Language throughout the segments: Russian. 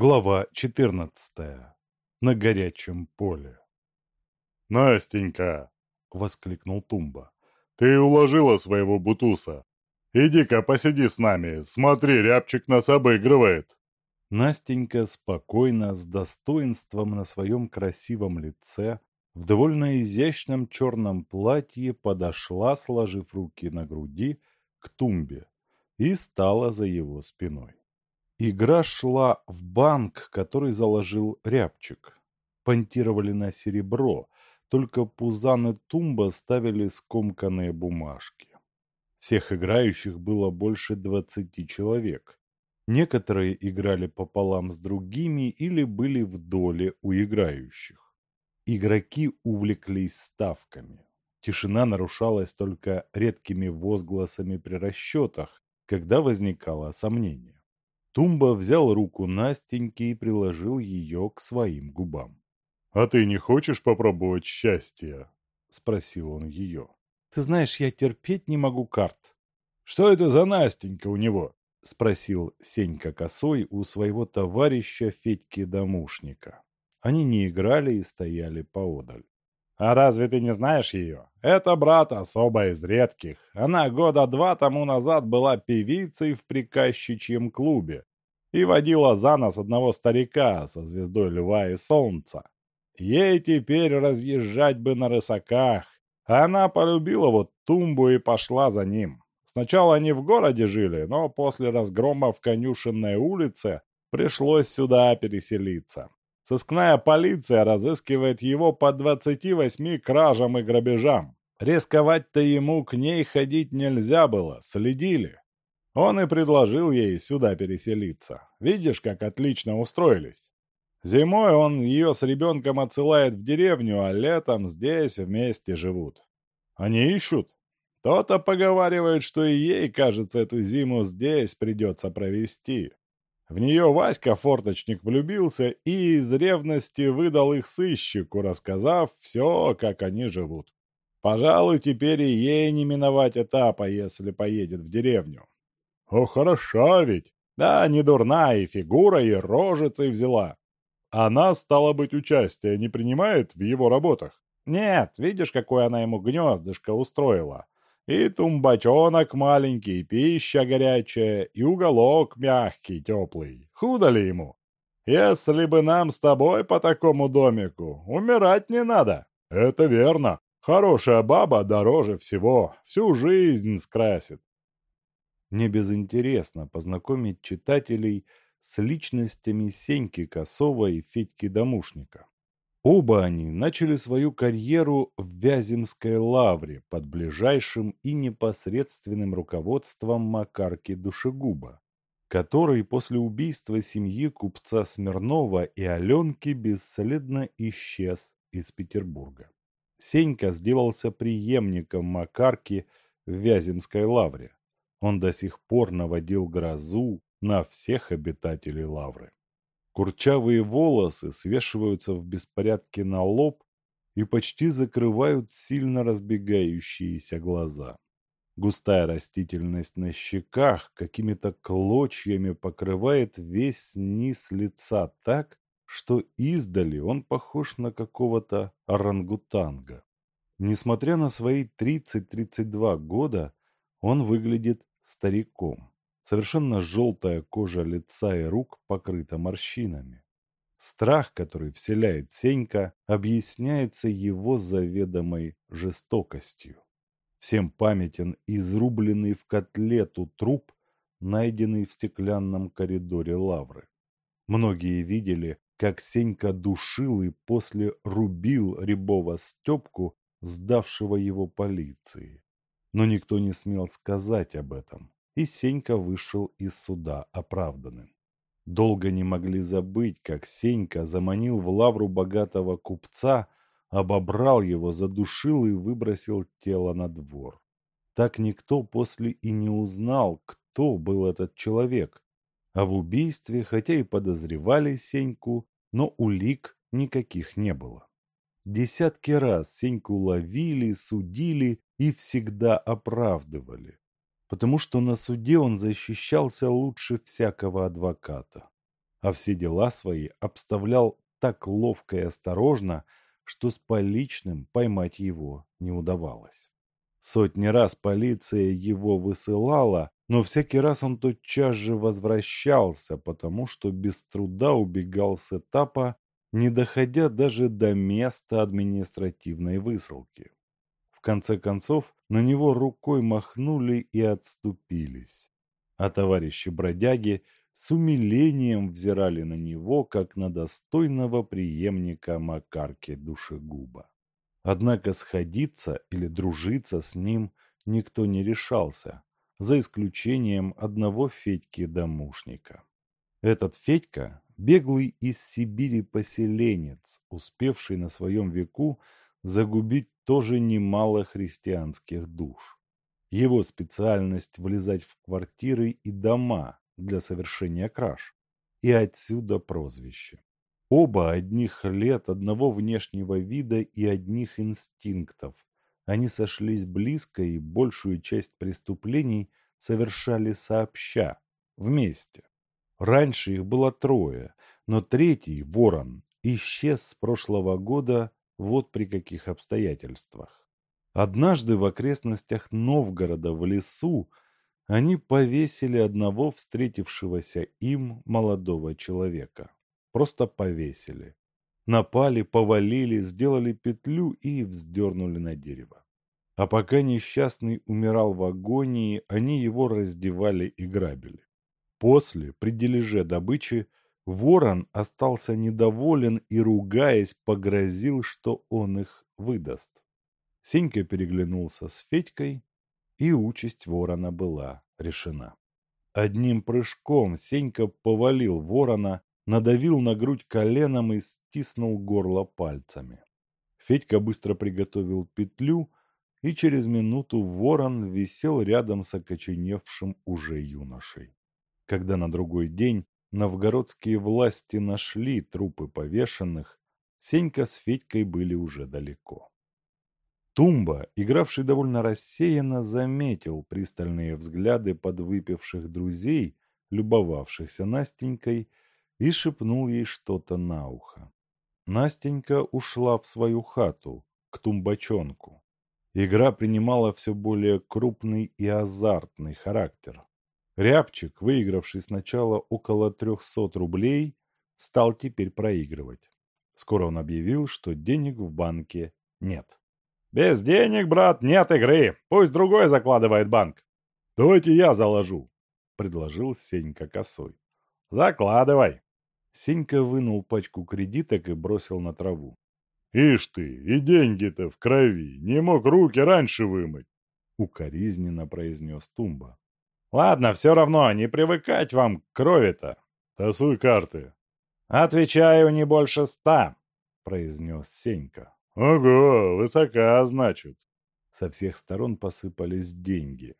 Глава 14. На горячем поле. «Настенька!» — воскликнул Тумба. «Ты уложила своего бутуса. Иди-ка посиди с нами, смотри, рябчик нас обыгрывает». Настенька спокойно, с достоинством на своем красивом лице, в довольно изящном черном платье подошла, сложив руки на груди, к Тумбе и стала за его спиной. Игра шла в банк, который заложил Рябчик. Понтировали на серебро, только Пузан и Тумба ставили скомканные бумажки. Всех играющих было больше двадцати человек. Некоторые играли пополам с другими или были в доле у играющих. Игроки увлеклись ставками. Тишина нарушалась только редкими возгласами при расчетах, когда возникало сомнение. Тумба взял руку Настеньки и приложил ее к своим губам. «А ты не хочешь попробовать счастья?» — спросил он ее. «Ты знаешь, я терпеть не могу карт». «Что это за Настенька у него?» — спросил Сенька Косой у своего товарища Федьки Домушника. Они не играли и стояли поодаль. «А разве ты не знаешь ее? Это брат особо из редких. Она года два тому назад была певицей в приказчичьем клубе и водила за нос одного старика со звездой льва и солнца. Ей теперь разъезжать бы на рысаках. Она полюбила вот тумбу и пошла за ним. Сначала они в городе жили, но после разгрома в конюшенной улице пришлось сюда переселиться. Сыскная полиция разыскивает его по 28 кражам и грабежам. Рисковать-то ему к ней ходить нельзя было, следили. Он и предложил ей сюда переселиться. Видишь, как отлично устроились. Зимой он ее с ребенком отсылает в деревню, а летом здесь вместе живут. Они ищут. Кто-то поговаривает, что и ей, кажется, эту зиму здесь придется провести. В нее Васька форточник влюбился и из ревности выдал их сыщику, рассказав все, как они живут. Пожалуй, теперь и ей не миновать этапа, если поедет в деревню. О, хороша ведь! Да, не дурная и фигура, и рожицей взяла. Она, стало быть, участие не принимает в его работах? Нет, видишь, какое она ему гнездышко устроила. И тумбачонок маленький, пища горячая, и уголок мягкий, теплый. Худо ли ему? Если бы нам с тобой по такому домику, умирать не надо. Это верно. Хорошая баба дороже всего, всю жизнь скрасит. Не безинтересно познакомить читателей с личностями Сеньки Косова и Федьки Домушника. Оба они начали свою карьеру в Вяземской лавре под ближайшим и непосредственным руководством Макарки Душегуба, который после убийства семьи купца Смирнова и Аленки бесследно исчез из Петербурга. Сенька сделался преемником Макарки в Вяземской лавре. Он до сих пор наводил грозу на всех обитателей лавры. Курчавые волосы свешиваются в беспорядке на лоб и почти закрывают сильно разбегающиеся глаза. Густая растительность на щеках какими-то клочьями покрывает весь низ лица так, что издали он похож на какого-то орангутанга. Несмотря на свои 30-32 года, он выглядит стариком. Совершенно желтая кожа лица и рук покрыта морщинами. Страх, который вселяет Сенька, объясняется его заведомой жестокостью. Всем памятен изрубленный в котлету труп, найденный в стеклянном коридоре лавры. Многие видели, как Сенька душил и после рубил Рябова Степку, сдавшего его полиции. Но никто не смел сказать об этом, и Сенька вышел из суда оправданным. Долго не могли забыть, как Сенька заманил в лавру богатого купца, обобрал его, задушил и выбросил тело на двор. Так никто после и не узнал, кто был этот человек. А в убийстве, хотя и подозревали Сеньку, но улик никаких не было. Десятки раз Сеньку ловили, судили и всегда оправдывали, потому что на суде он защищался лучше всякого адвоката. а все дела свои обставлял так ловко и осторожно, что с поличным поймать его не удавалось. Сотни раз полиция его высылала, но всякий раз он тотчас же возвращался, потому что без труда убегал с этапа, не доходя даже до места административной высылки. Конце концов, на него рукой махнули и отступились. А товарищи-бродяги с умилением взирали на него, как на достойного преемника Макарки Душегуба. Однако сходиться или дружиться с ним никто не решался, за исключением одного Федьки-домушника. Этот Федька – беглый из Сибири поселенец, успевший на своем веку загубить тоже немало христианских душ. Его специальность – влезать в квартиры и дома для совершения краж. И отсюда прозвище. Оба одних лет, одного внешнего вида и одних инстинктов. Они сошлись близко и большую часть преступлений совершали сообща, вместе. Раньше их было трое, но третий, Ворон, исчез с прошлого года вот при каких обстоятельствах. Однажды в окрестностях Новгорода в лесу они повесили одного встретившегося им молодого человека. Просто повесили. Напали, повалили, сделали петлю и вздернули на дерево. А пока несчастный умирал в агонии, они его раздевали и грабили. После, при дележе добычи, ворон остался недоволен и, ругаясь, погрозил, что он их выдаст. Сенька переглянулся с Федькой, и участь ворона была решена. Одним прыжком Сенька повалил ворона, надавил на грудь коленом и стиснул горло пальцами. Федька быстро приготовил петлю, и через минуту ворон висел рядом с окоченевшим уже юношей. Когда на другой день новгородские власти нашли трупы повешенных, Сенька с Федькой были уже далеко. Тумба, игравший довольно рассеянно, заметил пристальные взгляды подвыпивших друзей, любовавшихся Настенькой, и шепнул ей что-то на ухо. Настенька ушла в свою хату, к тумбачонку. Игра принимала все более крупный и азартный характер. Рябчик, выигравший сначала около трехсот рублей, стал теперь проигрывать. Скоро он объявил, что денег в банке нет. «Без денег, брат, нет игры. Пусть другой закладывает банк». «Давайте я заложу», — предложил Сенька косой. «Закладывай». Сенька вынул пачку кредиток и бросил на траву. «Ишь ты, и деньги-то в крови, не мог руки раньше вымыть!» Укоризненно произнес Тумба. «Ладно, все равно, не привыкать вам к крови-то!» «Тасуй карты!» «Отвечаю, не больше ста!» произнес Сенька. «Ого, высока, значит!» Со всех сторон посыпались деньги.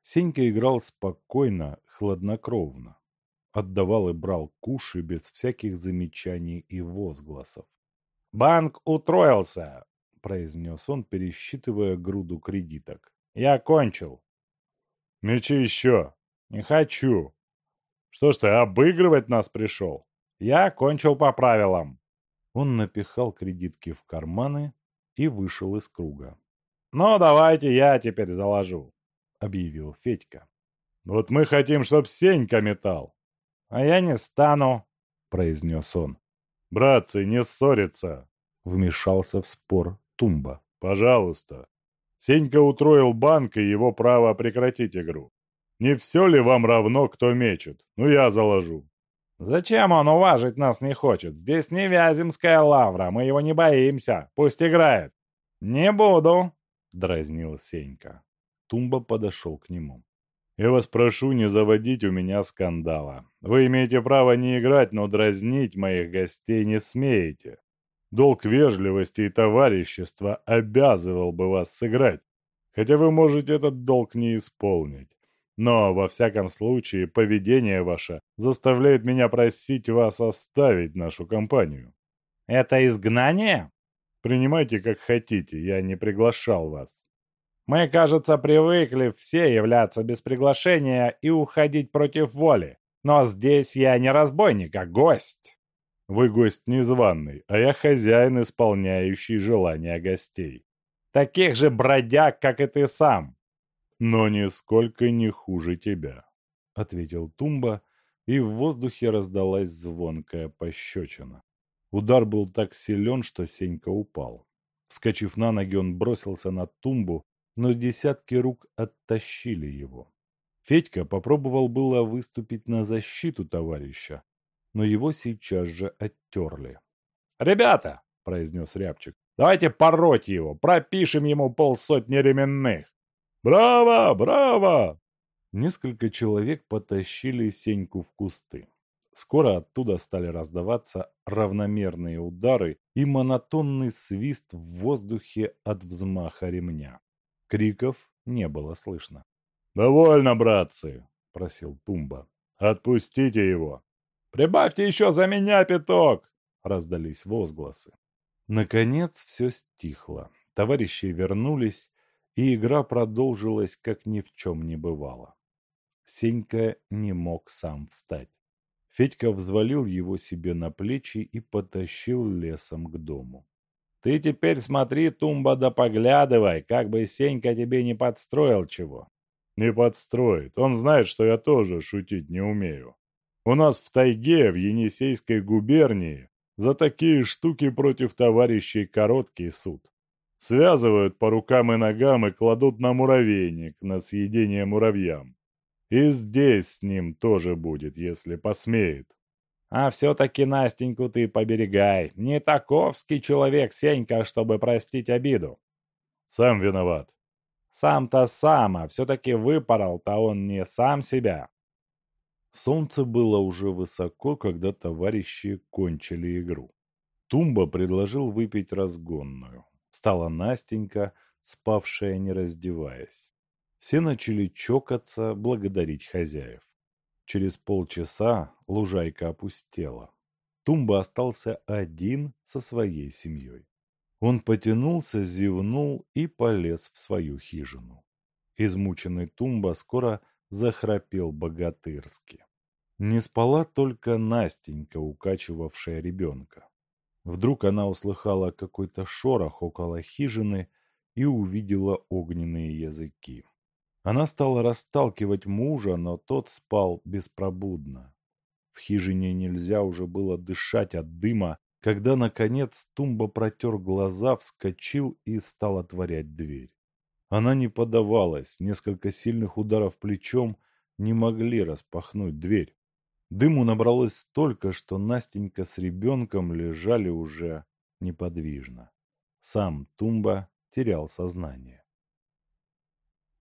Сенька играл спокойно, хладнокровно. Отдавал и брал куши без всяких замечаний и возгласов. «Банк утроился!» – произнес он, пересчитывая груду кредиток. «Я кончил!» «Мечи еще!» «Не хочу!» «Что ж ты, обыгрывать нас пришел?» «Я кончил по правилам!» Он напихал кредитки в карманы и вышел из круга. «Ну, давайте я теперь заложу», — объявил Федька. «Вот мы хотим, чтоб Сенька метал». «А я не стану», — произнес он. «Братцы, не ссориться», — вмешался в спор Тумба. «Пожалуйста. Сенька утроил банк и его право прекратить игру. Не все ли вам равно, кто мечет? Ну, я заложу». «Зачем он уважить нас не хочет? Здесь не Вяземская лавра, мы его не боимся. Пусть играет». «Не буду», — дразнил Сенька. Тумба подошел к нему. «Я вас прошу не заводить у меня скандала. Вы имеете право не играть, но дразнить моих гостей не смеете. Долг вежливости и товарищества обязывал бы вас сыграть, хотя вы можете этот долг не исполнить. Но, во всяком случае, поведение ваше заставляет меня просить вас оставить нашу компанию. Это изгнание? Принимайте как хотите, я не приглашал вас. Мы, кажется, привыкли все являться без приглашения и уходить против воли. Но здесь я не разбойник, а гость. Вы гость незваный, а я хозяин, исполняющий желания гостей. Таких же бродяг, как и ты сам. Но нисколько не хуже тебя, — ответил Тумба, и в воздухе раздалась звонкая пощечина. Удар был так силен, что Сенька упал. Вскочив на ноги, он бросился на тумбу, но десятки рук оттащили его. Федька попробовал было выступить на защиту товарища, но его сейчас же оттерли. «Ребята!» – произнес Рябчик. «Давайте пороть его, пропишем ему полсотни ременных!» «Браво! Браво!» Несколько человек потащили Сеньку в кусты. Скоро оттуда стали раздаваться равномерные удары и монотонный свист в воздухе от взмаха ремня. Криков не было слышно. «Довольно, братцы!» – просил Тумба. «Отпустите его!» «Прибавьте еще за меня пяток!» – раздались возгласы. Наконец все стихло. Товарищи вернулись, и игра продолжилась, как ни в чем не бывало. Сенька не мог сам встать. Федька взвалил его себе на плечи и потащил лесом к дому. «Ты теперь смотри, Тумба, да поглядывай, как бы Сенька тебе не подстроил чего». «Не подстроит. Он знает, что я тоже шутить не умею. У нас в тайге, в Енисейской губернии, за такие штуки против товарищей короткий суд. Связывают по рукам и ногам и кладут на муравейник на съедение муравьям. И здесь с ним тоже будет, если посмеет. А все-таки Настеньку ты поберегай. Не таковский человек, Сенька, чтобы простить обиду. Сам виноват. Сам-то сам, а все-таки выпорол-то он не сам себя. Солнце было уже высоко, когда товарищи кончили игру. Тумба предложил выпить разгонную. Стала Настенька, спавшая не раздеваясь. Все начали чокаться, благодарить хозяев. Через полчаса лужайка опустела. Тумба остался один со своей семьей. Он потянулся, зевнул и полез в свою хижину. Измученный Тумба скоро захрапел богатырски. Не спала только Настенька, укачивавшая ребенка. Вдруг она услыхала какой-то шорох около хижины и увидела огненные языки. Она стала расталкивать мужа, но тот спал беспробудно. В хижине нельзя уже было дышать от дыма, когда, наконец, Тумба протер глаза, вскочил и стал отворять дверь. Она не подавалась, несколько сильных ударов плечом не могли распахнуть дверь. Дыму набралось столько, что Настенька с ребенком лежали уже неподвижно. Сам Тумба терял сознание.